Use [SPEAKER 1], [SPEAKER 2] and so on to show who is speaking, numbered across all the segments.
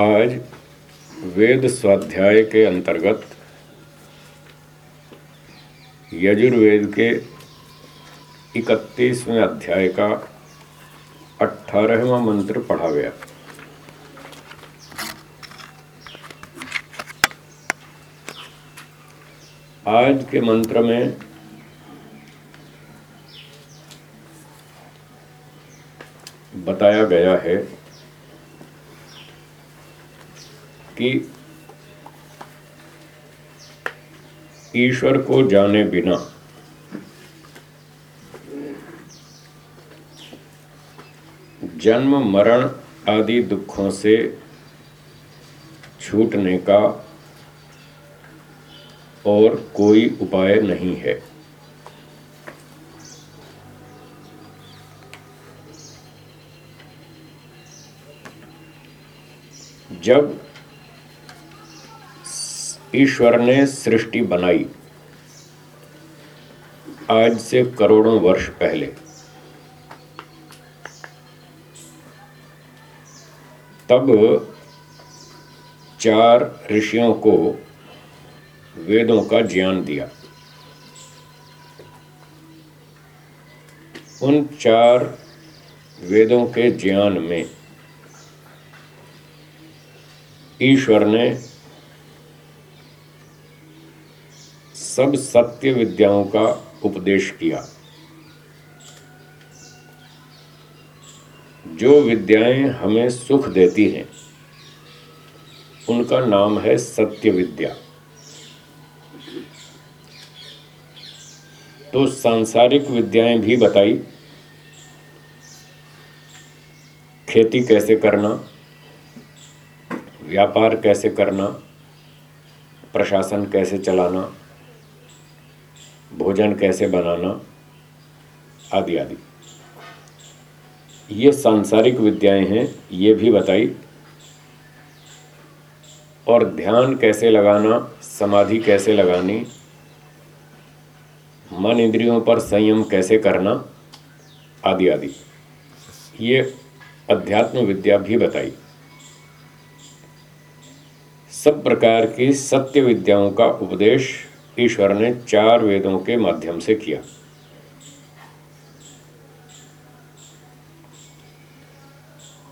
[SPEAKER 1] आज वेद स्वाध्याय के अंतर्गत यजुर्वेद के इकतीसवें अध्याय का अठारहवा मंत्र पढ़ा गया। आज के मंत्र में बताया गया है कि ईश्वर को जाने बिना। जन्म, मरण आदि दुखों से छूटने का और कोई उपाय नहीं है। जब ईश्वर ने सृष्टि बनाई। आज से करोड़ों वर्ष पहले। तब चार ऋषियों को वेदों का ज्ञान दिया। उन चार वेदों के ज्ञान में ईश्वर ने सब सत्य विद्याओं का उपदेश किया। जो विद्याएँ हमें सुख देती हैं, उनका नाम है सत्य विद्या। तो सांसारिक विद्याएँ भी बताई, खेती कैसे करना, व्यापार कैसे करना, प्रशासन कैसे चलाना भोजन कैसे बनाना, आदि आदि। ये सांसारिक विद्याएँ हैं, ये भी बताई। और ध्यान कैसे लगाना, समाधि कैसे लगानी, मन इंद्रियों पर संयम कैसे करना, आदि आदि। ये अध्यात्म विद्या भी बताई। सब प्रकार की सत्य विद्याओं का उपदेश ईश्वर ने चार वेदों के माध्यम से किया।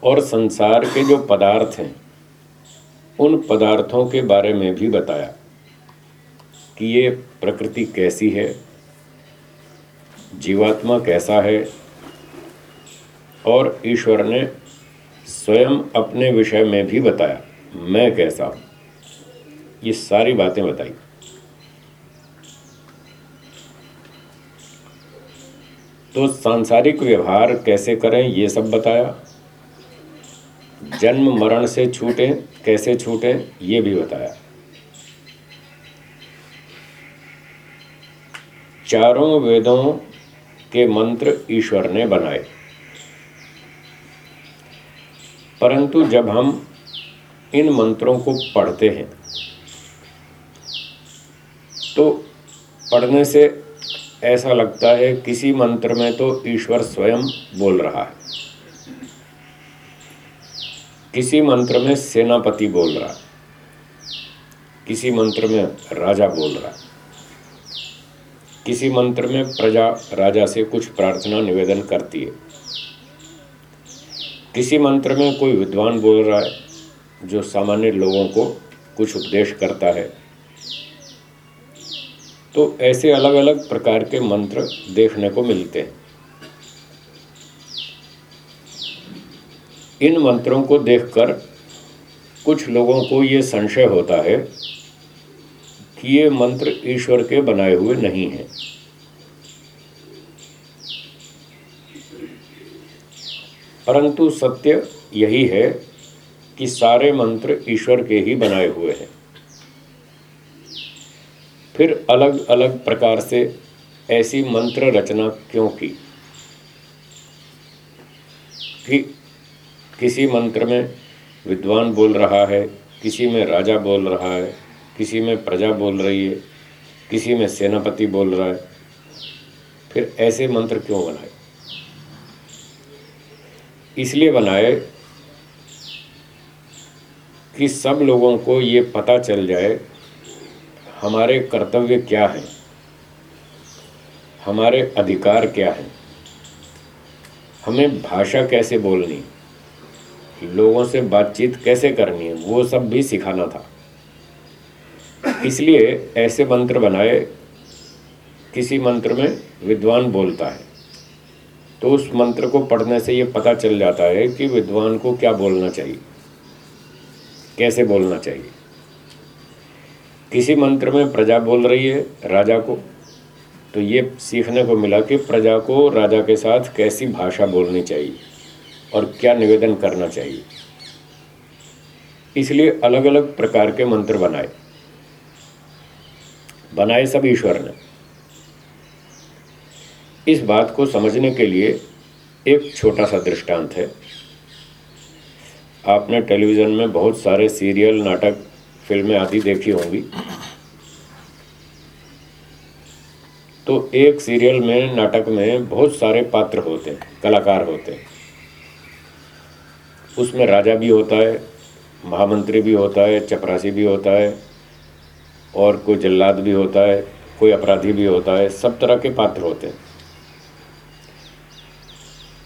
[SPEAKER 1] और संसार के जो पदार्थ हैं, उन पदार्थों के बारे में भी बताया कि ये प्रकृति कैसी है, जीवात्मा कैसा है, और ईश्वर ने स्वयं अपने विषय में भी बताया, मैं कैसा हूँ। ये सारी बातें बताई। तो सांसारिक व्यवहार कैसे करें, ये सब बताया। जन्म मरण से छूटें, कैसे छूटें, ये भी बताया। चारों वेदों के मंत्र ईश्वर ने बनाए। परंतु जब हम इन मंत्रों को पढ़ते हैं तो पढ़ने से ऐसा लगता है किसी मंत्र में तो ईश्वर स्वयं बोल रहा है। किसी मंत्र में सेनापति बोल रहा है। किसी मंत्र में राजा बोल रहा है। किसी मंत्र में प्रजा, राजा से कुछ प्रार्थना, निवेदन करती है। किसी मंत्र में कोई विद्वान बोल रहा है जो सामान्य लोगों को कुछ उपदेश करता है। तो ऐसे अलग अलग प्रकार के मंत्र देखने को मिलते हैं। इन मंत्रों को देखकर कुछ लोगों को ये संशय होता है कि ये मंत्र ईश्वर के बनाए हुए नहीं हैं। परंतु सत्य यही है कि सारे मंत्र ईश्वर के ही बनाए हुए हैं। फिर अलग अलग प्रकार से ऐसी मंत्र रचना क्यों की? कि किसी मंत्र में विद्वान बोल रहा है, किसी में राजा बोल रहा है, किसी में प्रजा बोल रही है, किसी में सेनापति बोल रहा है, फिर ऐसे मंत्र क्यों बनाए? इसलिए बनाए कि सब लोगों को ये पता चल जाए हमारे कर्तव्य क्या हैं? हमारे अधिकार क्या हैं? हमें भाषा कैसे बोलनी? लोगों से बातचीत कैसे करनी? है वो सब भी सिखाना था। इसलिए ऐसे मंत्र बनाए, किसी मंत्र में विद्वान बोलता है। तो उस मंत्र को पढ़ने से ये पता चल जाता है कि विद्वान को क्या बोलना चाहिए? कैसे बोलना चाहिए? किसी मंत्र में प्रजा बोल रही है, राजा को। तो ये सीखने को मिला कि प्रजा को, राजा के साथ कैसी भाषा बोलनी चाहिए और क्या निवेदन करना चाहिए। इसलिए अलग अलग प्रकार के मंत्र बनाए। बनाए सब ईश्वर ने। इस बात को समझने के लिए एक छोटा सा दृष्टांत है। आपने टेलीविज़न में बहुत सारे सीरियल, नाटक फ़िल्में आदि देखी होंगी। तो एक सीरियल में, नाटक में बहुत सारे पात्र होते हैं, कलाकार होते हैं। उसमें राजा भी होता है, महामंत्री भी होता है, चपरासी भी होता है, और कोई जल्लाद भी होता है, कोई अपराधी भी होता है, सब तरह के पात्र होते हैं।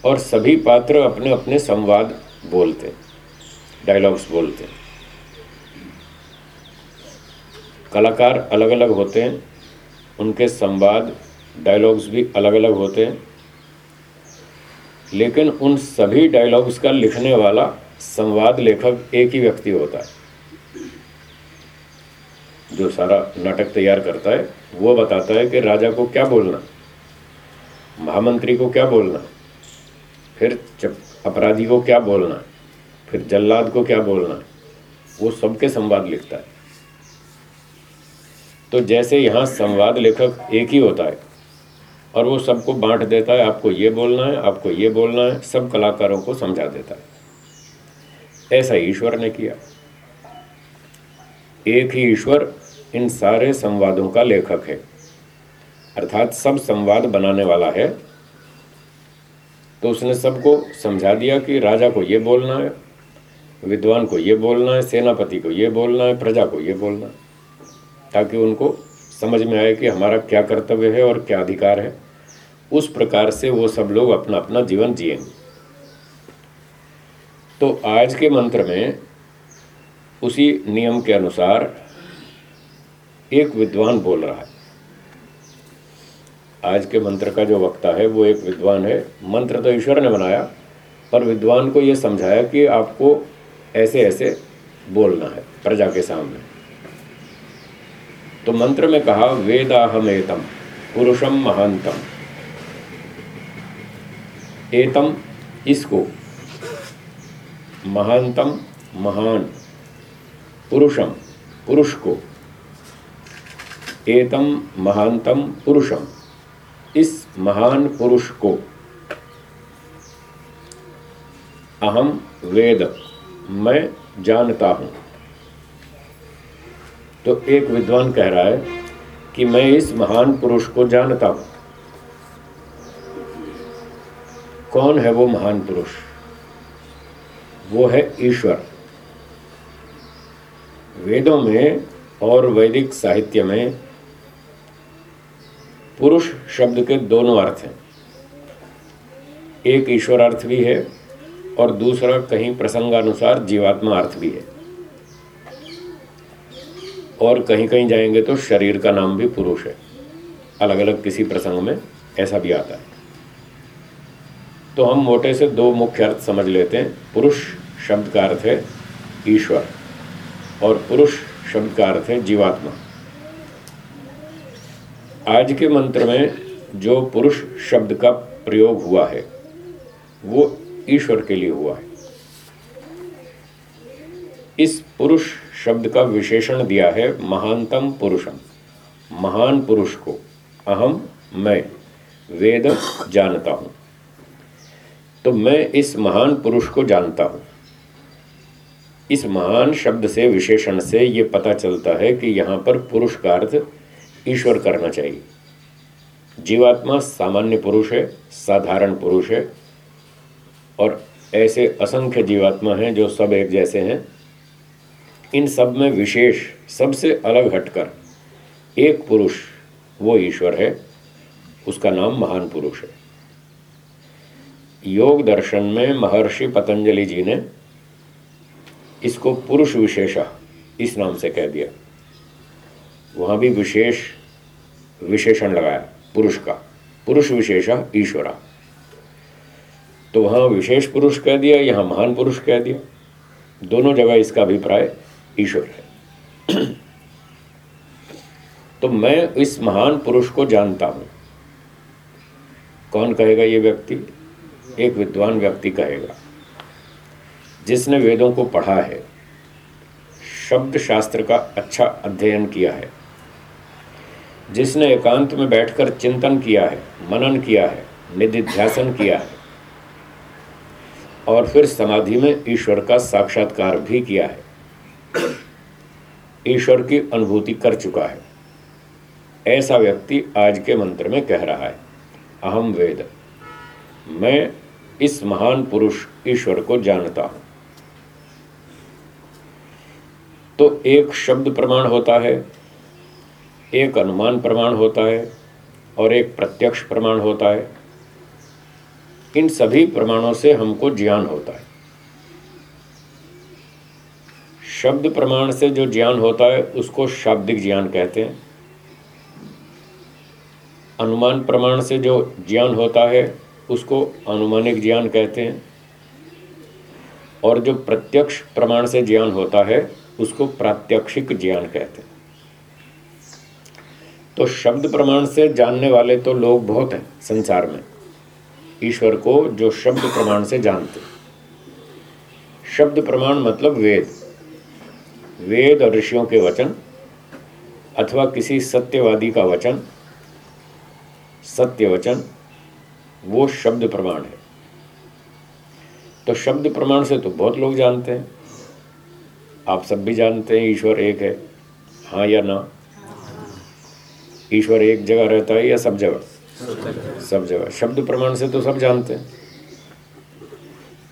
[SPEAKER 1] और सभी पात्र अपने अपने संवाद बोलते डायलॉग्स बोलते हैं। कलाकार अलग अलग होते हैं, उनके संवाद डायलॉग्स भी अलग अलग होते हैं। लेकिन उन सभी डायलॉग्स का लिखने वाला संवाद लेखक एक ही व्यक्ति होता है। जो सारा नाटक तैयार करता है, वो बताता है कि राजा को क्या बोलना, महामंत्री को क्या बोलना, फिर अपराधी को क्या बोलना, फिर जल्लाद को क्या बोलना, वो सबके संवाद लिखता है। तो जैसे यहाँ संवाद लेखक एक ही होता है। और वो सबको बांट देता है, आपको ये बोलना है, आपको ये बोलना है, सब कलाकारों को समझा देता है। ऐसा ईश्वर ने किया। एक ही ईश्वर इन सारे संवादों का लेखक है। अर्थात सब संवाद बनाने वाला है। तो उसने सबको समझा दिया कि राजा को ये बोलना है, विद्वान को ये बोलना है, सेनापति को ये बोलना है, प्रजा को ये बोलना है। ताकि उनको समझ में आए कि हमारा क्या कर्तव्य है और क्या अधिकार है। उस प्रकार से वो सब लोग अपना अपना जीवन जिएँगे। तो आज के मंत्र में उसी नियम के अनुसार एक विद्वान बोल रहा है। आज के मंत्र का जो वक्ता है, वो एक विद्वान है। मंत्र तो ईश्वर ने बनाया, पर विद्वान को ये समझाया कि आपको ऐसे ऐसे बोलना है प्रजा के सामने। तो मंत्र में कहा, वेदाहमेतम, पुरुषम महानतम एतम, इसको महानतम महान, पुरुषम पुरुष को एतम महानतम पुरुषम, इस महान पुरुष को अहम वेद, मैं जानता हूँ। तो एक विद्वान कह रहा है कि मैं इस महान पुरुष को जानता हूँ। कौन है वो महान पुरुष? वो है ईश्वर। वेदों में और वैदिक साहित्य में पुरुष शब्द के दोनों अर्थ हैं। एक ईश्वर अर्थ भी है और दूसरा कहीं प्रसंगानुसार जीवात्मा अर्थ भी है। और कहीं कहीं जाएँगे तो शरीर का नाम भी पुरुष है। अलग अलग किसी प्रसंग में ऐसा भी आता है। तो हम मोटे से दो मुख्य अर्थ समझ लेते हैं। पुरुष शब्द का अर्थ है ईश्वर और पुरुष शब्द का अर्थ है जीवात्मा। आज के मंत्र में जो पुरुष शब्द का प्रयोग हुआ है, वो ईश्वर के लिए हुआ है। इस पुरुष शब्द का विशेषण दिया है महानतम पुरुषम। महान पुरुष को अहम मैं वेद जानता हूँ। तो मैं इस महान पुरुष को जानता हूँ। इस महान शब्द से, विशेषण से ये पता चलता है कि यहाँ पर पुरुष का अर्थ ईश्वर करना चाहिए। जीवात्मा सामान्य पुरुष है, साधारण पुरुष है, और ऐसे असंख्य जीवात्मा हैं जो सब एक जैसे हैं। इन सब में विशेष, सबसे अलग हटकर, एक पुरुष, वो ईश्वर है, उसका नाम महान पुरुष है। योग दर्शन में महर्षि पतंजलि जी ने इसको पुरुष विशेषा, इस नाम से कह दिया। वहाँ भी विशेष विशेषण लगाया, पुरुष का। पुरुष विशेषा, ईश्वरा। तो वहाँ विशेष पुरुष कह दिया, यहाँ महान पुरुष कह दिया। दोनों जगह इसका अभिप्राय ईश्वर है। तो मैं इस महान पुरुष को जानता हूँ। कौन कहेगा ये व्यक्ति? एक विद्वान व्यक्ति कहेगा, जिसने वेदों को पढ़ा है शब्द शास्त्र का अच्छा अध्ययन किया है, जिसने एकांत में बैठकर चिंतन किया है, मनन किया है, निधिध्यासन किया है, और फिर समाधि में ईश्वर का साक्षात्कार भी किया है। ईश्वर की अनुभूति कर चुका है। ऐसा व्यक्ति आज के मंत्र में कह रहा है, अहम वेद, मैं इस महान पुरुष ईश्वर को जानता हूँ। तो एक शब्द प्रमाण होता है, एक अनुमान प्रमाण होता है और एक प्रत्यक्ष प्रमाण होता है। इन सभी प्रमाणों से हमको ज्ञान होता है। शब्द प्रमाण से जो ज्ञान होता है, उसको शाब्दिक ज्ञान कहते हैं। अनुमान प्रमाण से जो ज्ञान होता है, उसको अनुमानिक ज्ञान कहते हैं। और जो प्रत्यक्ष प्रमाण से ज्ञान होता है, उसको प्रात्यक्षिक ज्ञान कहते हैं। तो शब्द प्रमाण से जानने वाले तो लोग बहुत हैं संसार में। ईश्वर को जो शब्द प्रमाण से जानते शब्द प्रमाण मतलब वेद। वेद और ऋषियों के वचन, अथवा किसी सत्यवादी का वचन, सत्य वचन, वो शब्द प्रमाण है। तो शब्द प्रमाण से तो बहुत लोग जानते हैं। आप सब भी जानते हैं ईश्वर एक है हाँ या ना? ईश्वर एक जगह रहता है या सब जगह? सब जगह। शब्द प्रमाण से तो सब जानते हैं।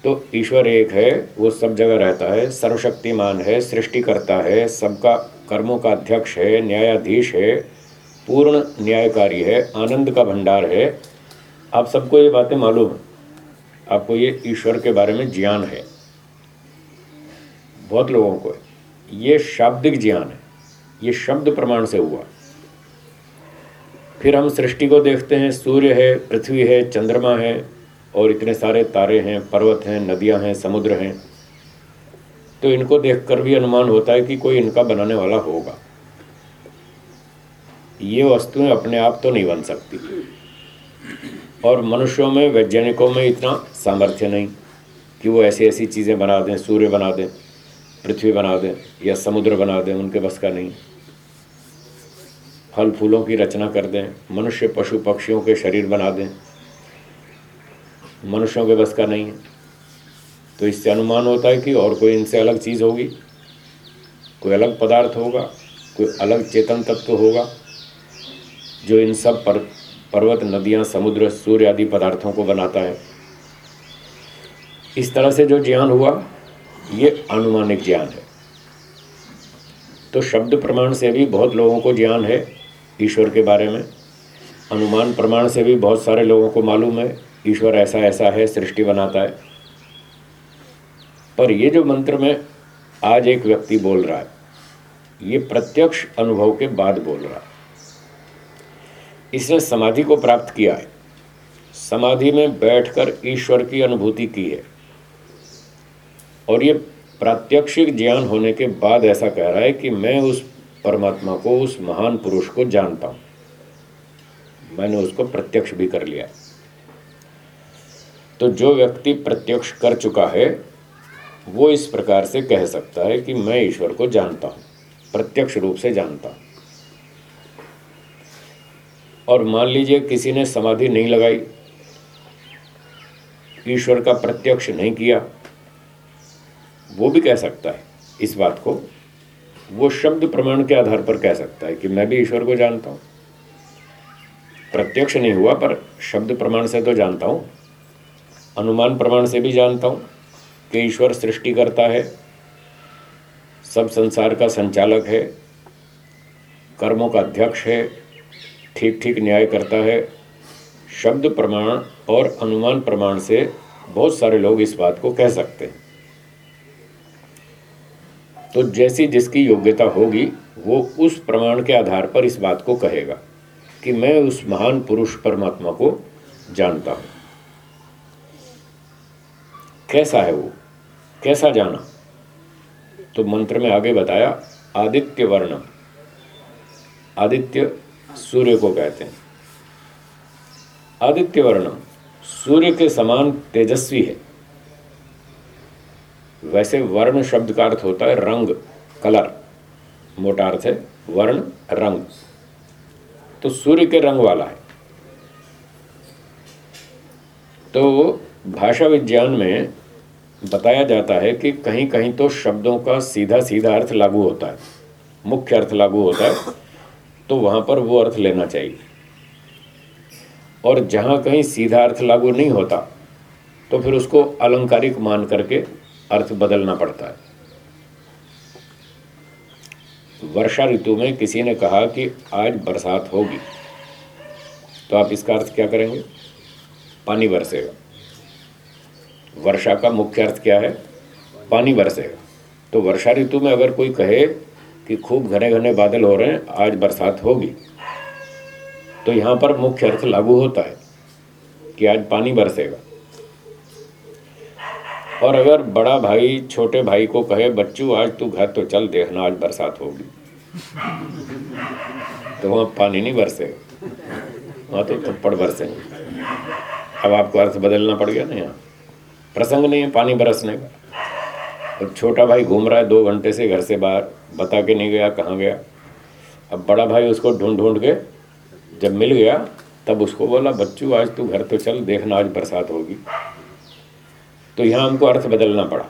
[SPEAKER 1] तो ईश्वर एक है, वो सब जगह रहता है, सर्वशक्तिमान है सृष्टि करता है, सबका कर्मों का अध्यक्ष है, न्यायाधीश है, पूर्ण न्यायकारी है, आनंद का भंडार है। आप सबको ये बातें मालूम, आपको ये ईश्वर के बारे में ज्ञान है। बहुत लोगों को ये शाब्दिक ज्ञान है, ये शब्द प्रमाण से हुआ। फिर हम सृष्टि को देखते हैं, सूर्य है, पृथ्वी है, चंद्रमा है और इतने सारे तारे हैं, पर्वत हैं, नदियाँ हैं, समुद्र हैं। तो इनको देखकर भी अनुमान होता है कि कोई इनका बनाने वाला होगा। ये वस्तुएँ अपने आप तो नहीं बन सकती। और मनुष्यों में, वैज्ञानिकों में इतना सामर्थ्य नहीं कि वो ऐसी ऐसी चीज़ें बना दें, सूर्य बना दें, पृथ्वी बना दें, या समुद्र बना दें, उनके बस का नहीं। फल फूलों की रचना कर दें, मनुष्य, पशु, पक्षियों के शरीर बना दें मनुष्यों के बस का नहीं है। तो इससे अनुमान होता है कि और कोई इनसे अलग चीज़ होगी। कोई अलग पदार्थ होगा, कोई अलग चेतन तत्व होगा, जो इन सब पर, पर्वत, नदियाँ, समुद्र, सूर्य आदि पदार्थों को बनाता है। इस तरह से जो ज्ञान हुआ, ये अनुमानिक ज्ञान है। तो शब्द प्रमाण से भी बहुत लोगों को ज्ञान है ईश्वर के बारे में। अनुमान प्रमाण से भी बहुत सारे लोगों को मालूम है। ईश्वर ऐसा ऐसा है, सृष्टि बनाता है। पर ये जो मंत्र में आज एक व्यक्ति बोल रहा है, ये प्रत्यक्ष अनुभव के बाद बोल रहा है। इसने समाधि को प्राप्त किया है। समाधि में बैठकर ईश्वर की अनुभूति की है। और ये प्रात्यक्षिक ज्ञान होने के बाद ऐसा कह रहा है कि मैं उस परमात्मा को, उस महान पुरुष को जानता हूँ। मैंने उसको प्रत्यक्ष भी कर लिया। तो जो व्यक्ति प्रत्यक्ष कर चुका है, वो इस प्रकार से कह सकता है कि मैं ईश्वर को जानता हूँ, प्रत्यक्ष रूप से जानता हूँ। और मान लीजिए किसी ने समाधि नहीं लगाई, ईश्वर का प्रत्यक्ष नहीं किया, वो भी कह सकता है इस बात को। वो शब्द प्रमाण के आधार पर कह सकता है कि मैं भी ईश्वर को जानता हूँ। प्रत्यक्ष नहीं हुआ, पर शब्द प्रमाण से तो जानता हूँ। अनुमान प्रमाण से भी जानता हूँ कि ईश्वर सृष्टि करता है। सब संसार का संचालक है। कर्मों का अध्यक्ष है। ठीक ठीक न्याय करता है। शब्द प्रमाण और अनुमान प्रमाण से बहुत सारे लोग इस बात को कह सकते हैं। तो जैसी जिसकी योग्यता होगी, वो उस प्रमाण के आधार पर इस बात को कहेगा कि मैं उस महान पुरुष परमात्मा को जानता हूँ। कैसा है वो? कैसा जाना? तो मंत्र में आगे बताया, आदित्य वर्णम। आदित्य सूर्य को कहते हैं। आदित्य वर्णम, सूर्य के समान तेजस्वी है। वैसे वर्ण शब्द का अर्थ होता है रंग, कलर। मोटा अर्थ है वर्ण, रंग। तो सूर्य के रंग वाला है। तो भाषा विज्ञान में बताया जाता है कि कहीं कहीं तो शब्दों का सीधा सीधा अर्थ लागू होता है, मुख्य अर्थ लागू होता है तो वहाँ पर वो अर्थ लेना चाहिए। और जहाँ कहीं सीधा अर्थ लागू नहीं होता तो फिर उसको अलंकारिक मान करके अर्थ बदलना पड़ता है। वर्षा ऋतु में किसी ने कहा कि आज बरसात होगी तो आप इसका अर्थ क्या करेंगे? पानी बरसेगा। वर्षा का मुख्य अर्थ क्या है? पानी बरसेगा। तो वर्षा ऋतु में अगर कोई कहे कि खूब घने घने बादल हो रहे हैं, आज बरसात होगी तो यहाँ पर मुख्य अर्थ लागू होता है कि आज पानी बरसेगा। और अगर बड़ा भाई, छोटे भाई को कहे, बच्चू, आज तू घर तो चल, देखना आज बरसात होगी। तो वहाँ पानी नहीं बरसेगा। वहाँ तो थप्पड़ बरसेंगे। अब आपको अर्थ बदलना पड़ गया ना यहाँ? प्रसंग नहीं है, पानी बरसने का। और छोटा भाई घूम रहा है दो घंटे से घर से बाहर, बता के नहीं गया, कहाँ गया। अब बड़ा भाई उसको ढूंढ ढूंढ के जब मिल गया, तब उसको बोला, बच्चू, आज तू घर तो चल देखना आज बरसात होगी। तो यहाँ हमको अर्थ बदलना पड़ा।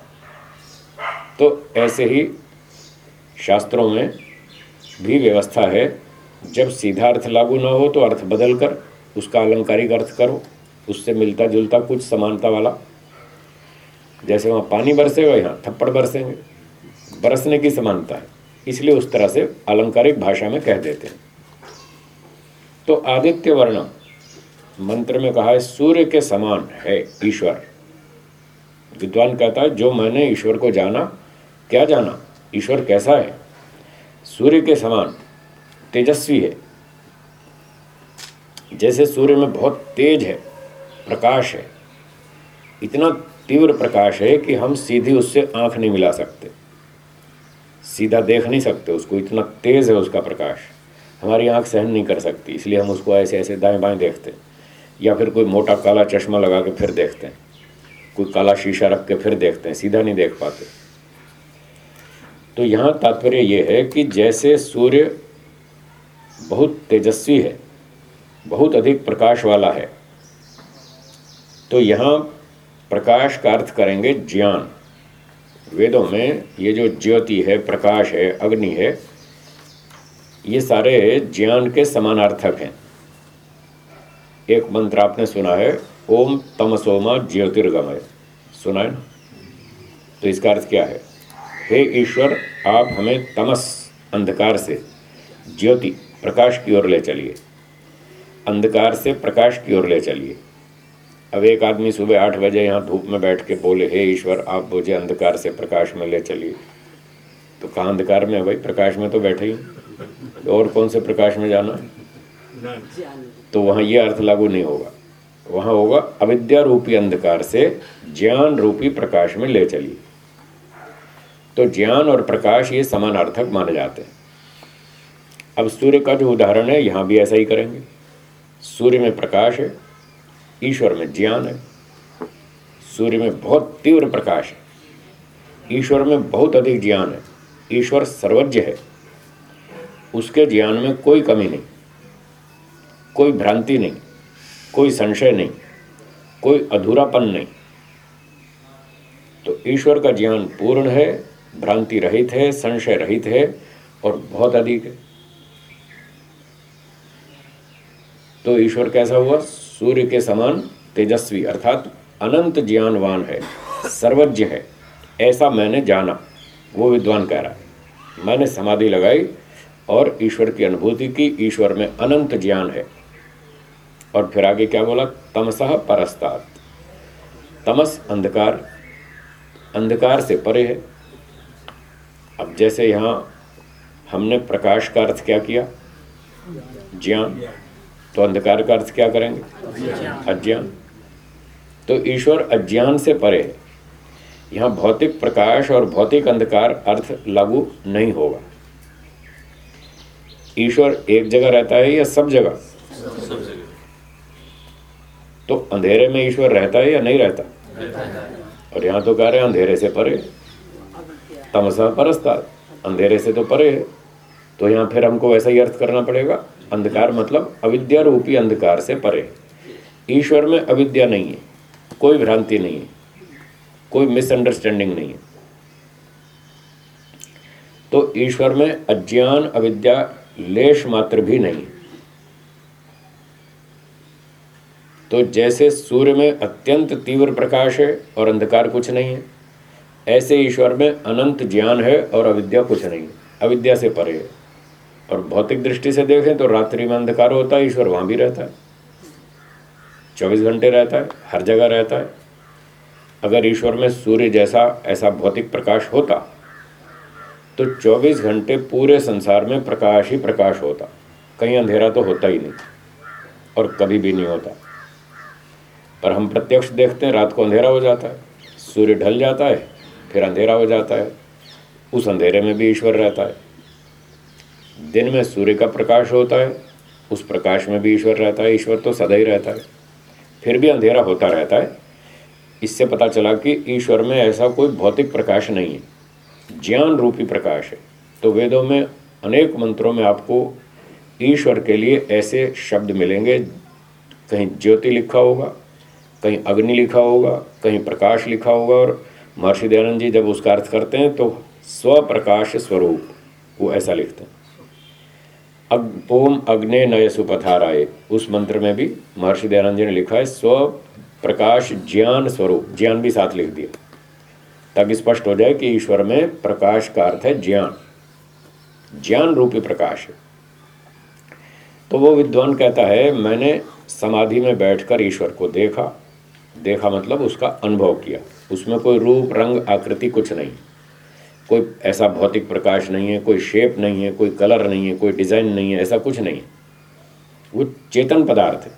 [SPEAKER 1] तो ऐसे ही शास्त्रों में भी व्यवस्था है, जब सीधा अर्थ लागू ना हो तो अर्थ बदल कर उसका अलंकारिक अर्थ करो। उससे मिलता जुलता कुछ समानता वाला जैसे वहाँ पानी बरसेगा, यहाँ थप्पड़ बरसेंगे। बरसने की समानता है। इसलिए उस तरह से अलंकारिक भाषा में कह देते हैं। तो आदित्य वर्ण मंत्र में कहा है, सूर्य के समान है ईश्वर। विद्वान कहता है, जो मैंने ईश्वर को जाना, क्या जाना? ईश्वर कैसा है? सूर्य के समान, तेजस्वी है। जैसे सूर्य में बहुत तेज है, प्रकाश है, इतना तीव्र प्रकाश है कि हम सीधी उससे आँख नहीं मिला सकते। सीधा देख नहीं सकते, उसको इतना तेज है उसका प्रकाश। हमारी आँख सहन नहीं कर सकती, इसलिए हम उसको ऐसे ऐसे दाएँ बाएँ देखते या फिर कोई मोटा काला चश्मा लगा के फिर देखते हैं। कोई काला शीशा रख के फिर देखते हैं, सीधा नहीं देख पाते। तो यहाँ तात्पर्य ये है कि जैसे सूर्य बहुत तेजस्वी है, बहुत अधिक प्रकाश वाला है तो यहाँ प्रकाश का अर्थ करेंगे ज्ञान। वेदों में ये जो ज्योति है, प्रकाश है, अग्नि है, ये सारे ज्ञान के समानार्थक हैं। एक मंत्र आपने सुना है, ओम तमसोमा ज्योतिर्गमय। सुना है तो इसका अर्थ क्या है? हे ईश्वर, आप हमें तमस, अंधकार से ज्योति, प्रकाश की ओर ले चलिए। अंधकार से प्रकाश की ओर ले चलिए। अब एक आदमी सुबह आठ बजे यहाँ धूप में बैठ के बोले, हे ईश्वर, आप मुझे अंधकार से प्रकाश में ले चलिए। तो कहाँ अंधकार में है भाई? प्रकाश में तो बैठे ही। और कौन से प्रकाश में जाना? तो वहाँ ये अर्थ लागू नहीं होगा। वहाँ होगा अविद्या रूपी अंधकार से ज्ञान रूपी प्रकाश में ले चलिए। तो ज्ञान और प्रकाश ये समानार्थक माने जाते हैं। अब सूर्य का जो उदाहरण है, यहाँ भी ऐसा ही करेंगे। सूर्य में प्रकाश है ईश्वर में ज्ञान है, सूर्य में बहुत तीव्र प्रकाश है, ईश्वर में बहुत अधिक ज्ञान है, ईश्वर सर्वज्ञ है, उसके ज्ञान में कोई कमी नहीं, कोई भ्रांति नहीं, कोई संशय नहीं, कोई अधूरापन नहीं। तो ईश्वर का ज्ञान पूर्ण है, भ्रांति रहित है, संशय रहित है और बहुत अधिक है। तो ईश्वर कैसा हुआ? सूर्य के समान तेजस्वी अर्थात अनंत ज्ञानवान है, सर्वज्ञ है। ऐसा मैंने जाना, वो विद्वान कह रहा है। मैंने समाधि लगाई और ईश्वर की अनुभूति की, ईश्वर में अनंत ज्ञान है। और फिर आगे क्या बोला? तमसह परस्तात। तमस अंधकार अंधकार से परे है। अब जैसे यहाँ हमने प्रकाश का अर्थ क्या किया? ज्ञान। तो अंधकार का अर्थ क्या करेंगे? अज्ञान। तो ईश्वर अज्ञान से परे। है यहाँ भौतिक प्रकाश और भौतिक अंधकार अर्थ लागू नहीं होगा। ईश्वर एक जगह रहता है या सब जगह? तो अंधेरे में ईश्वर रहता है या नहीं रहता? और यहाँ तो कह रहे हैं अंधेरे से परे। तमसा परस्ता। अंधेरे से तो परे है। तो यहाँ फिर हमको वैसा ही अर्थ करना पड़ेगा। अंधकार मतलब अविद्या रूपी अंधकार से परे। ईश्वर में अविद्या नहीं है, कोई भ्रांति नहीं है, कोई मिसअंडरस्टैंडिंग नहीं है। तो ईश्वर में अज्ञान, अविद्या, लेश मात्र भी नहीं। तो जैसे सूर्य में अत्यंत तीव्र प्रकाश है और अंधकार कुछ नहीं है, ऐसे ईश्वर में अनंत ज्ञान है और अविद्या कुछ नहीं है, अविद्या से परे है। और भौतिक दृष्टि से देखें तो रात्रि में अंधकार होता है, ईश्वर वहाँ भी रहता है। चौबीस घंटे रहता है, हर जगह रहता है। अगर ईश्वर में सूर्य जैसा, ऐसा भौतिक प्रकाश होता तो 24 घंटे पूरे संसार में प्रकाश ही प्रकाश होता। कहीं अंधेरा तो होता ही नहीं, और कभी भी नहीं होता। पर हम प्रत्यक्ष देखते हैं, रात को अंधेरा हो जाता है, सूर्य ढल जाता है, फिर अंधेरा हो जाता है, उस अंधेरे में भी ईश्वर रहता है। दिन में सूर्य का प्रकाश होता है, उस प्रकाश में भी ईश्वर रहता है, ईश्वर तो सदा ही रहता है। फिर भी अंधेरा होता रहता है। इससे पता चला कि ईश्वर में ऐसा कोई भौतिक प्रकाश नहीं है, ज्ञान रूपी प्रकाश है। तो वेदों में अनेक मंत्रों में आपको ईश्वर के लिए ऐसे शब्द मिलेंगे, कहीं ज्योति लिखा होगा, कहीं अग्नि लिखा होगा, कहीं प्रकाश लिखा होगा, और महर्षि दयानंद जी जब उसका अर्थ करते हैं तो स्वप्रकाश स्वरूप वो ऐसा लिखते हैं। अग, ओम अग्ने नय सुपथाराय। उस मंत्र में भी महर्षि दयानंद जी ने लिखा है, स्व प्रकाश ज्ञान स्वरूप, ज्ञान भी साथ लिख दिया। ताकि स्पष्ट हो जाए कि ईश्वर में प्रकाश का अर्थ है ज्ञान। ज्ञान रूपी प्रकाश। तो वो विद्वान कहता है, मैंने समाधि में बैठकर ईश्वर को देखा। देखा मतलब उसका अनुभव किया। उसमें कोई रूप, रंग, आकृति कुछ नहीं। कोई ऐसा भौतिक प्रकाश नहीं है, कोई शेप नहीं है, कोई कलर नहीं है, कोई डिज़ाइन नहीं है, ऐसा कुछ नहीं है। वो चेतन पदार्थ है।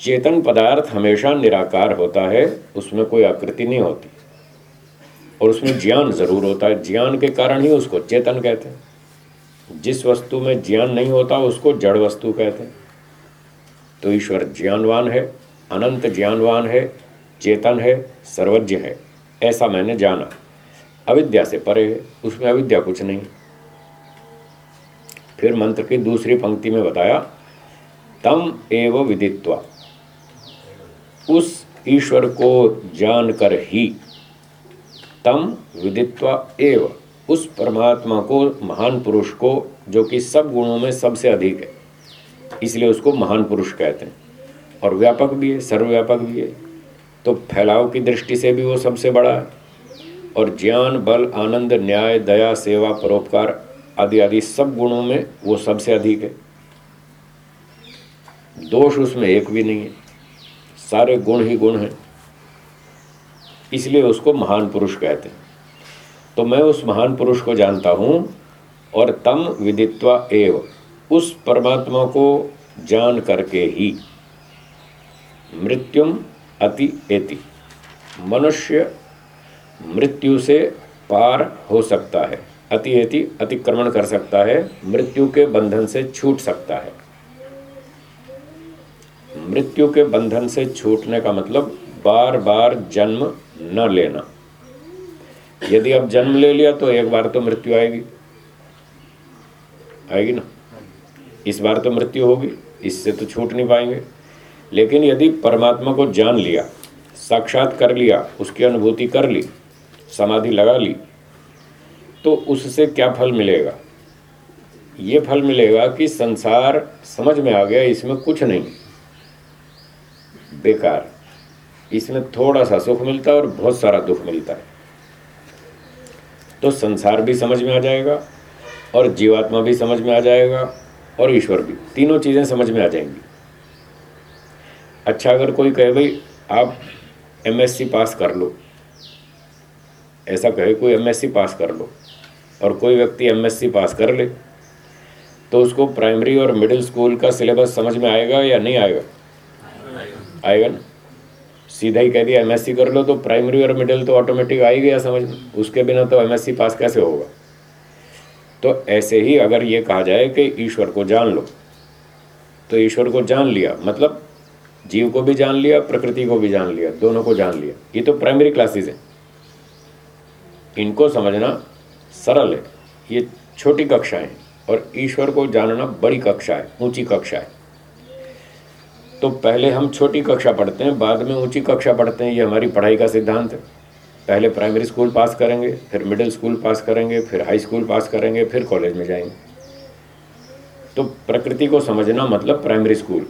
[SPEAKER 1] चेतन पदार्थ हमेशा निराकार होता है, उसमें कोई आकृति नहीं होती। और उसमें ज्ञान ज़रूर होता है, ज्ञान के कारण ही उसको चेतन कहते हैं। जिस वस्तु में ज्ञान नहीं होता, उसको जड़ वस्तु कहते हैं। तो ईश्वर ज्ञानवान है, अनंत ज्ञानवान है, चेतन है, सर्वज्ञ है, ऐसा मैंने जाना। अविद्या से परे है, उसमें अविद्या कुछ नहीं। फिर मंत्र की दूसरी पंक्ति में बताया, तम एव विदित्वा। उस ईश्वर को जानकर ही तम विदित्वा एव, उस परमात्मा को, महान पुरुष को, जो कि सब गुणों में सबसे अधिक है। इसलिए उसको महान पुरुष कहते हैं। और व्यापक भी है, सर्वव्यापक भी है। तो फैलाव की दृष्टि से भी वो सबसे बड़ा है। और ज्ञान, बल, आनंद, न्याय, दया, सेवा, परोपकार आदि आदि सब गुणों में वो सबसे अधिक है। दोष उसमें एक भी नहीं है। सारे गुण ही गुण हैं। इसलिए उसको महान पुरुष कहते हैं। तो मैं उस महान पुरुष को जानता हूँ और तम विदित्वा एव, उस परमात्मा को जान करके ही। मृत्युम अति एति। मनुष्य मृत्यु से पार हो सकता है। अति एति अतिक्रमण कर सकता है, मृत्यु के बंधन से छूट सकता है। मृत्यु के बंधन से छूटने का मतलब बार बार जन्म न लेना। यदि अब जन्म ले लिया तो एक बार तो मृत्यु आएगी। आएगी ना? इस बार तो मृत्यु होगी, इससे तो छूट नहीं पाएँगे। लेकिन यदि परमात्मा को जान लिया, साक्षात कर लिया, उसकी अनुभूति कर ली समाधि लगा ली तो उससे क्या फल मिलेगा? ये फल मिलेगा कि संसार समझ में आ गया, इसमें कुछ नहीं। बेकार। इसमें थोड़ा सा सुख मिलता है और बहुत सारा दुख मिलता है। तो संसार भी समझ में आ जाएगा, और जीवात्मा भी समझ में आ जाएगा, और ईश्वर भी। तीनों चीज़ें समझ में आ जाएँगी। अच्छा अगर कोई कहे, भाई, आप एमएससी पास कर लो। ऐसा कहे, कोई एमएससी पास कर लो और कोई व्यक्ति एमएससी पास कर ले तो उसको प्राइमरी और मिडिल स्कूल का सिलेबस समझ में आएगा या नहीं आएगा? आएगा ना। सीधा ही कह दिया एमएससी कर लो तो प्राइमरी और मिडिल तो ऑटोमेटिक आ ही गया समझ में। उसके बिना तो एमएससी पास कैसे होगा? तो ऐसे ही अगर ये कहा जाए कि ईश्वर को जान लो तो ईश्वर को जान लिया मतलब जीव को भी जान लिया, प्रकृति को भी जान लिया, दोनों को जान लिया। ये तो प्राइमरी क्लासेस हैं। इनको समझना सरल है। ये छोटी कक्षाएँ और ईश्वर को जानना बड़ी कक्षा है, ऊँची कक्षा है। तो पहले हम छोटी कक्षा पढ़ते हैं, बाद में ऊँची कक्षा पढ़ते हैं, ये हमारी पढ़ाई का सिद्धांत है। पहले प्राइमरी स्कूल पास करेंगे, फिर मिडिल स्कूल पास करेंगे, फिर हाई स्कूल पास करेंगे, फिर कॉलेज में जाएँगे। तो प्रकृति को समझना मतलब प्राइमरी स्कूल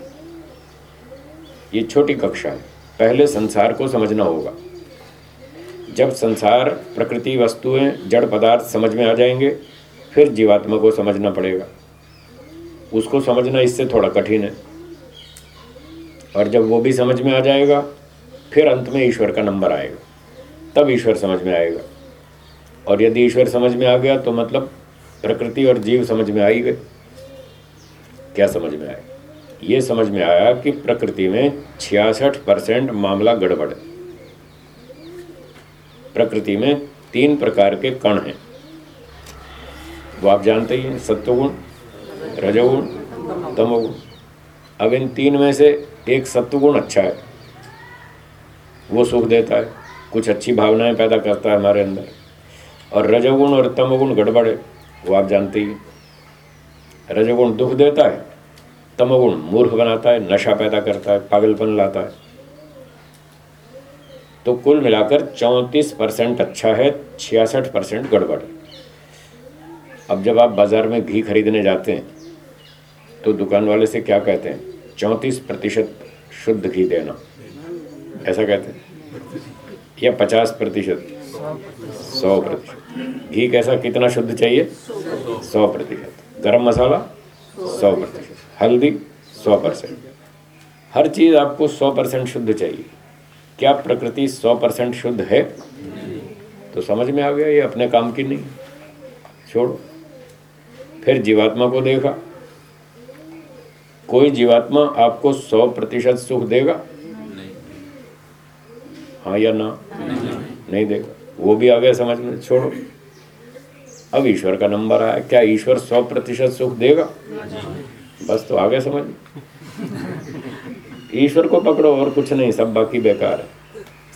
[SPEAKER 1] ये छोटी कक्षा है। पहले संसार को समझना होगा। जब संसार, प्रकृति, वस्तुएँ, जड़ पदार्थ समझ में आ जाएँगे, फिर जीवात्मा को समझना पड़ेगा। उसको समझना इससे थोड़ा कठिन है। और जब वो भी समझ में आ जाएगा, फिर अंत में ईश्वर का नंबर आएगा। तब ईश्वर समझ में आएगा। और यदि ईश्वर समझ में आ गया तो मतलब प्रकृति और जीव समझ में आ ही गए। क्या समझ में आया? ये समझ में आया कि प्रकृति में छियासठ परसेंट मामला गड़बड़ है। प्रकृति में तीन प्रकार के कण हैं। वो आप जानते ही हैं, सत्वगुण, रजोगुण, तमोगुण। अब इन तीन में से एक सत्वगुण अच्छा है। वो सुख देता है, कुछ अच्छी भावनाएँ पैदा करता है हमारे अंदर। और रजोगुण और तमोगुण गड़बड़ है वो आप जानते ही। रजोगुण दुख देता है, तमोगुण मूर्ख बनाता है, नशा पैदा करता है, पागलपन लाता है। तो कुल मिलाकर चौंतीस परसेंट अच्छा है, छियासठ परसेंट गड़बड़। अब जब आप बाज़ार में घी खरीदने जाते हैं तो दुकान वाले से क्या कहते हैं? चौंतीस प्रतिशत शुद्ध घी देना। ऐसा कहते हैं? या पचास प्रतिशत? सौ प्रतिशत। घी कैसा, कितना शुद्ध चाहिए? सौ प्रतिशत। गर्म मसाला? सौ प्रतिशत। हल्दी? सौ परसेंट। हर चीज़ आपको सौ परसेंट शुद्ध चाहिए। क्या प्रकृति सौ परसेंट शुद्ध है? तो समझ में आ गया ये अपने काम की नहीं। छोड़ो। फिर जीवात्मा को देखा। कोई जीवात्मा आपको सौ प्रतिशत सुख देगा? हाँ या ना? नहीं, देगा। वो भी आ गया समझ में छोड़ो। अब ईश्वर का नंबर आया क्या ईश्वर सौ प्रतिशत सुख देगा? बस तो आ गया समझ। ईश्वर को पकड़ो और कुछ नहीं, सब बाकी बेकार है।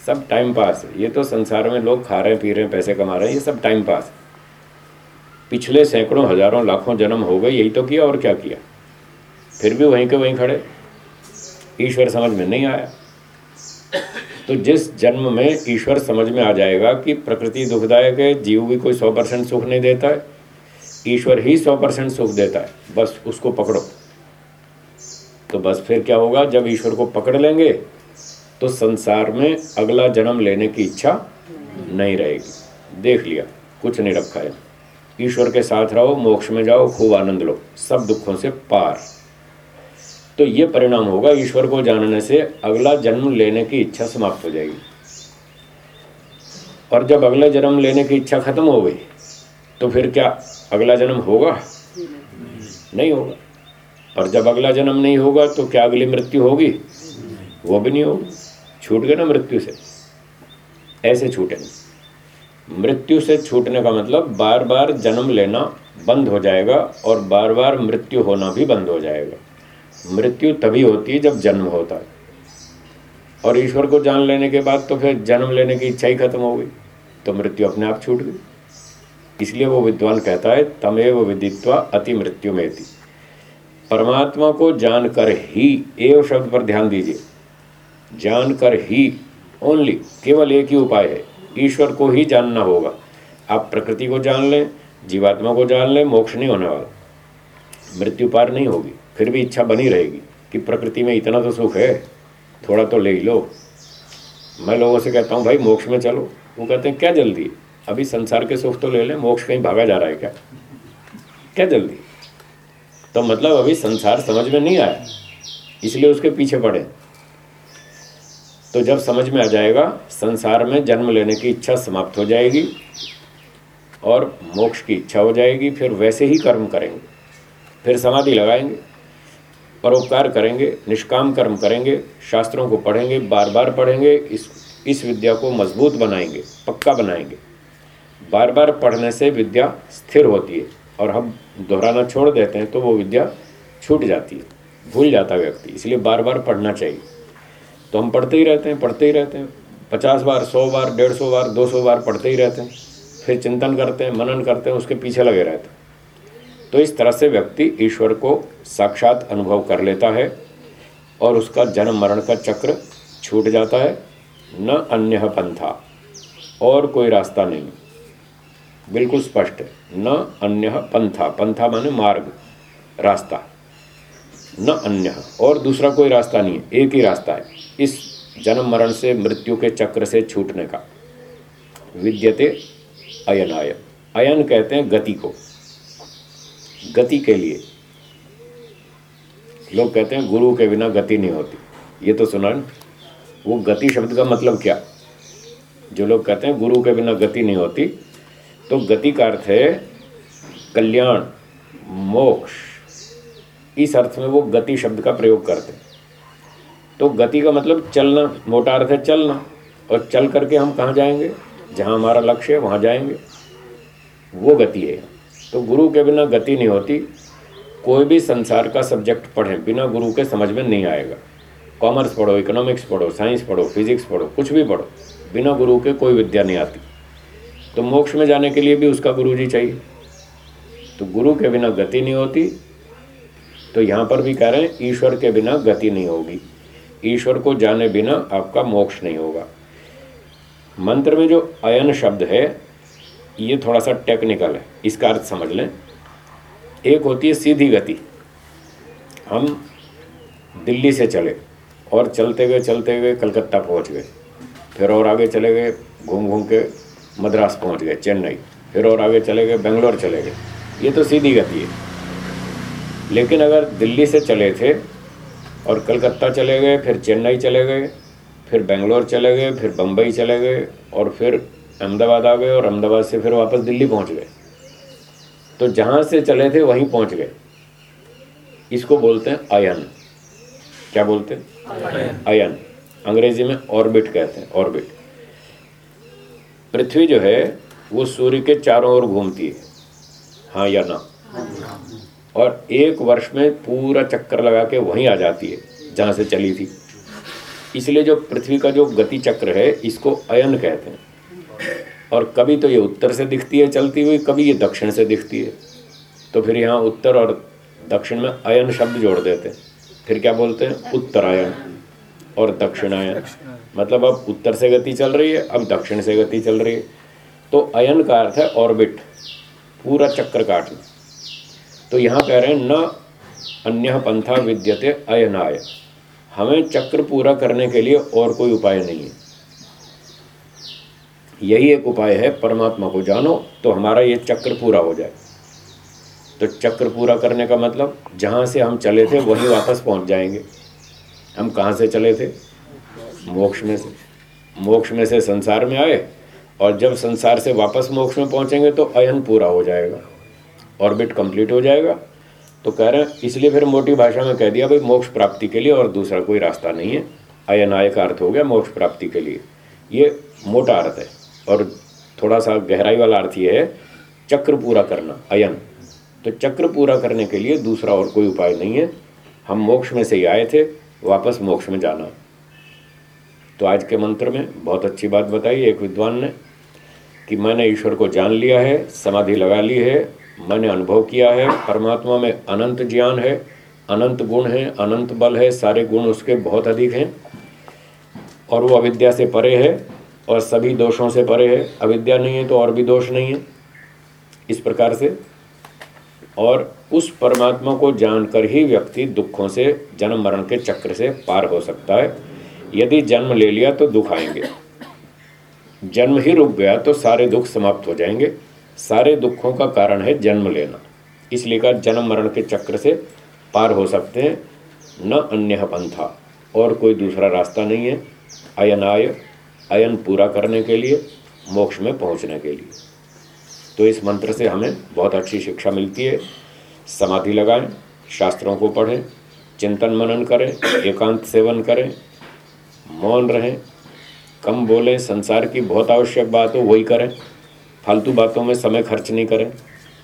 [SPEAKER 1] सब टाइम पास है। ये तो संसार में लोग खा रहे हैं, पी रहे हैं, पैसे कमा रहे हैं, ये सब टाइम पास पिछले सैकड़ों, हज़ारों, लाखों जन्म हो गए, यही तो किया और क्या किया? फिर भी वहीं के वहीं खड़े। ईश्वर समझ में नहीं आया। तो जिस जन्म में ईश्वर समझ में आ जाएगा कि प्रकृति दुखदायक है, जीव भी कोई सौ परसेंट सुख नहीं देता है, ईश्वर ही सौ परसेंट सुख देता है, बस उसको पकड़ो। तो बस फिर क्या होगा जब ईश्वर को पकड़ लेंगे तो संसार में अगला जन्म लेने की इच्छा नहीं रहेगी। देख लिया कुछ नहीं रखा है। ईश्वर के साथ रहो मोक्ष में जाओ खूब आनंद लो सब दुखों से पार। तो ये परिणाम होगा ईश्वर को जानने से अगला जन्म लेने की इच्छा समाप्त हो जाएगी। और जब अगला जन्म लेने की इच्छा खत्म हो गई तो फिर क्या अगला जन्म होगा? नहीं। होगा। और जब अगला जन्म नहीं होगा तो क्या अगली मृत्यु होगी? वो भी नहीं होगी। छूट गए ना मृत्यु से? ऐसे छूटेंगे मृत्यु से छूटने का मतलब बार बार जन्म लेना बंद हो जाएगा और बार बार मृत्यु होना भी बंद हो जाएगा। मृत्यु तभी होती है जब जन्म होता है। और ईश्वर को जान लेने के बाद तो फिर जन्म लेने की इच्छा ही खत्म हो गई। तो मृत्यु अपने आप छूट गई। इसलिए वो विद्वान कहता है, तमेव विदित्वा अति मृत्यु में थी परमात्मा को जानकर ही एव शब्द पर ध्यान दीजिए। जानकर ही ओनली केवल एक ही उपाय है, ईश्वर को ही जानना होगा। आप प्रकृति को जान लें, जीवात्मा को जान लें, मोक्ष नहीं होने वाला। मृत्यु पार नहीं होगी, फिर भी इच्छा बनी रहेगी कि प्रकृति में इतना तो सुख है, थोड़ा तो ले ही लो। मैं लोगों से कहता हूँ, भाई, मोक्ष में चलो। वो कहते हैं, क्या जल्दी? अभी संसार के सुख तो ले लें, मोक्ष कहीं भागा जा रहा है क्या? क्या जल्दी? तो मतलब अभी संसार समझ में नहीं आया, इसलिए उसके पीछे पड़े। तो जब समझ में आ जाएगा, संसार में जन्म लेने की इच्छा समाप्त हो जाएगी और मोक्ष की इच्छा हो जाएगी, फिर वैसे ही कर्म करेंगे, फिर समाधि लगाएँगे, परोपकार करेंगे, निष्काम कर्म करेंगे, शास्त्रों को पढ़ेंगे बार बार पढ़ेंगे, इस इस विद्या को मज़बूत बनाएँगे, पक्का बनाएँगे। बार बार पढ़ने से विद्या स्थिर होती है। और हम दोहराना छोड़ देते हैं तो वो विद्या छूट जाती है, भूल जाता व्यक्ति। इसलिए बार बार पढ़ना चाहिए। तो हम पढ़ते ही रहते हैं, पढ़ते ही रहते हैं। पचास बार, सौ बार, डेढ़ सौ बार, दो सौ बार पढ़ते ही रहते हैं। फिर चिंतन करते हैं, मनन करते हैं, उसके पीछे लगे रहते हैं। तो इस तरह से व्यक्ति ईश्वर को साक्षात अनुभव कर लेता है और उसका जन्म मरण का चक्र छूट जाता है, न अन्य पंथा, और कोई रास्ता नहीं। बिल्कुल स्पष्ट। है न अन्य पंथा। पंथा माने मार्ग, रास्ता। न अन्य। और दूसरा कोई रास्ता नहीं है। एक ही रास्ता है। इस जन्म मरण से, मृत्यु के चक्र से छूटने का। विद्यते अयन आय अयन कहते हैं गति को। गति के लिए। लोग कहते हैं गुरु के बिना गति नहीं होती। ये तो सुना वो गति शब्द का मतलब क्या? जो लोग कहते हैं गुरु के बिना गति नहीं होती तो गति का अर्थ है कल्याण, मोक्ष। इस अर्थ में वो गति शब्द का प्रयोग करते हैं। तो गति का मतलब चलना, मोटा अर्थ है चलना। और चल करके हम कहाँ जाएँगे? जहाँ हमारा लक्ष्य है, वहाँ जाएँगे। वो गति है। तो गुरु के बिना गति नहीं होती। कोई भी संसार का सब्जेक्ट पढ़ें बिना गुरु के समझ में नहीं आएगा। कॉमर्स पढ़ो इकोनॉमिक्स पढ़ो साइंस पढ़ो फिजिक्स पढ़ो, कुछ भी पढ़ो, बिना गुरु के कोई विद्या नहीं आती। तो मोक्ष में जाने के लिए भी उसका गुरु जी चाहिए। तो गुरु के बिना गति नहीं होती। तो यहाँ पर भी कह रहे हैं, ईश्वर के बिना गति नहीं होगी। ईश्वर को जाने बिना आपका मोक्ष नहीं होगा। मंत्र में जो अयन शब्द है, ये थोड़ा सा टेक्निकल है। इसका अर्थ समझ लें। एक होती है सीधी गति। हम दिल्ली से चले और चलते हुए चलते हुए कलकत्ता पहुँच गए। फिर और आगे चले गए घूम घूम के मद्रास पहुँच गए चेन्नई। फिर और आगे चले गए बेंगलोर चले गए। ये तो सीधी गति है। लेकिन अगर दिल्ली से चले थे और कलकत्ता चले गए फिर चेन्नई चले गए फिर बेंगलोर चले गए फिर बम्बई चले गए और फिर अहमदाबाद आ गए और अहमदाबाद से फिर वापस दिल्ली पहुँच गए। तो जहाँ से चले थे वहीं पहुँच गए। इसको बोलते हैं अयन। क्या बोलते हैं? आयन अंग्रेज़ी में ऑर्बिट कहते हैं ऑर्बिट। पृथ्वी जो है, वो सूर्य के चारों ओर घूमती है। हाँ या ना? और एक वर्ष में पूरा चक्कर लगा के वहीं आ जाती है, जहाँ से चली थी। इसलिए जो पृथ्वी का जो गति चक्र है, इसको अयन कहते हैं। और कभी तो ये उत्तर से दिखती है चलती हुई, कभी ये दक्षिण से दिखती है। तो फिर यहाँ उत्तर और दक्षिण में अयन शब्द जोड़ देते हैं। फिर क्या बोलते हैं? उत्तरायण। और दक्षिणायन। मतलब अब उत्तर से गति चल रही है, अब दक्षिण से गति चल रही है। तो अयन का अर्थ है ऑर्बिट, पूरा चक्कर काटना। तो यहाँ कह रहे हैं, न अन्य पंथा विद्यते अयनाय। हमें चक्र पूरा करने के लिए और कोई उपाय नहीं है। यही एक उपाय है, परमात्मा को जानो तो हमारा ये चक्र पूरा हो जाए। तो चक्र पूरा करने का मतलब जहाँ से हम चले थे, वहीं वापस पहुँच जाएँगे। हम कहाँ से चले थे? मोक्ष में से। मोक्ष में से संसार में आए और जब संसार से वापस मोक्ष में पहुँचेंगे तो अयन पूरा हो जाएगा। ऑर्बिट कंप्लीट हो जाएगा। तो कह रहे हैं, इसलिए फिर मोटी भाषा में कह दिया, भाई, मोक्ष प्राप्ति के लिए और दूसरा कोई रास्ता नहीं है। अयन आय का अर्थ हो गया मोक्ष प्राप्ति के लिए। ये मोटा अर्थ है और थोड़ा सा गहराई वाला अर्थ ये है, चक्र पूरा करना, अयन। तो चक्र पूरा करने के लिए दूसरा और कोई उपाय नहीं है। हम मोक्ष में से ही आए थे वापस मोक्ष में जाना। तो आज के मंत्र में बहुत अच्छी बात बताई एक विद्वान ने कि मैंने ईश्वर को जान लिया है, समाधि लगा ली है, मैंने अनुभव किया है, परमात्मा में अनंत ज्ञान है, अनंत गुण है, अनंत बल है, सारे गुण उसके बहुत अधिक हैं। और वो अविद्या से परे है और सभी दोषों से परे है। अविद्या नहीं है तो और भी दोष नहीं है। इस प्रकार से और उस परमात्मा को जानकर ही व्यक्ति दुखों से, जन्म मरण के चक्र से पार हो सकता है। यदि जन्म ले लिया तो दुख आएँगे। जन्म ही रुक गया तो सारे दुख समाप्त हो जाएँगे। सारे दुखों का कारण है जन्म लेना। इसलिए का जन्म मरण के चक्र से पार हो सकते हैं, न अन्य पंथा। और कोई दूसरा रास्ता नहीं है अयन आय अयन पूरा करने के लिए, मोक्ष में पहुँचने के लिए। तो इस मंत्र से हमें बहुत अच्छी शिक्षा मिलती है। समाधि लगाएँ, शास्त्रों को पढ़ें, चिंतन मनन करें, एकांत सेवन करें, मौन रहें, कम बोलें, संसार की बहुत आवश्यक बात हो वही करें, फालतू बातों में समय खर्च नहीं करें,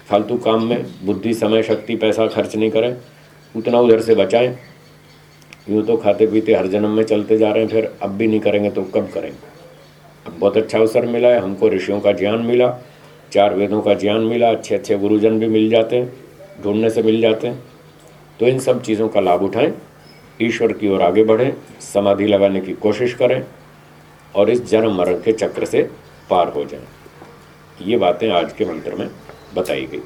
[SPEAKER 1] फालतू काम में बुद्धि, समय, शक्ति, पैसा खर्च नहीं करें, उतना उधर से बचाएँ। यूँ तो खाते पीते हर जन्म में चलते जा रहे हैं, फिर अब भी नहीं करेंगे तो कब करेंगे? अब बहुत अच्छा अवसर मिला है, हमको ऋषियों का ज्ञान मिला चार वेदों का ज्ञान मिला, अच्छे अच्छे गुरुजन भी मिल जाते हैं, ढूँढने से मिल जाते हैं। तो इन सब चीज़ों का लाभ उठाएँ, ईश्वर की ओर आगे बढ़ें, समाधि लगाने की कोशिश करें और इस जन्म मरण के चक्र से पार हो जाएँ। ये बातें आज के मंत्र में बताई गई।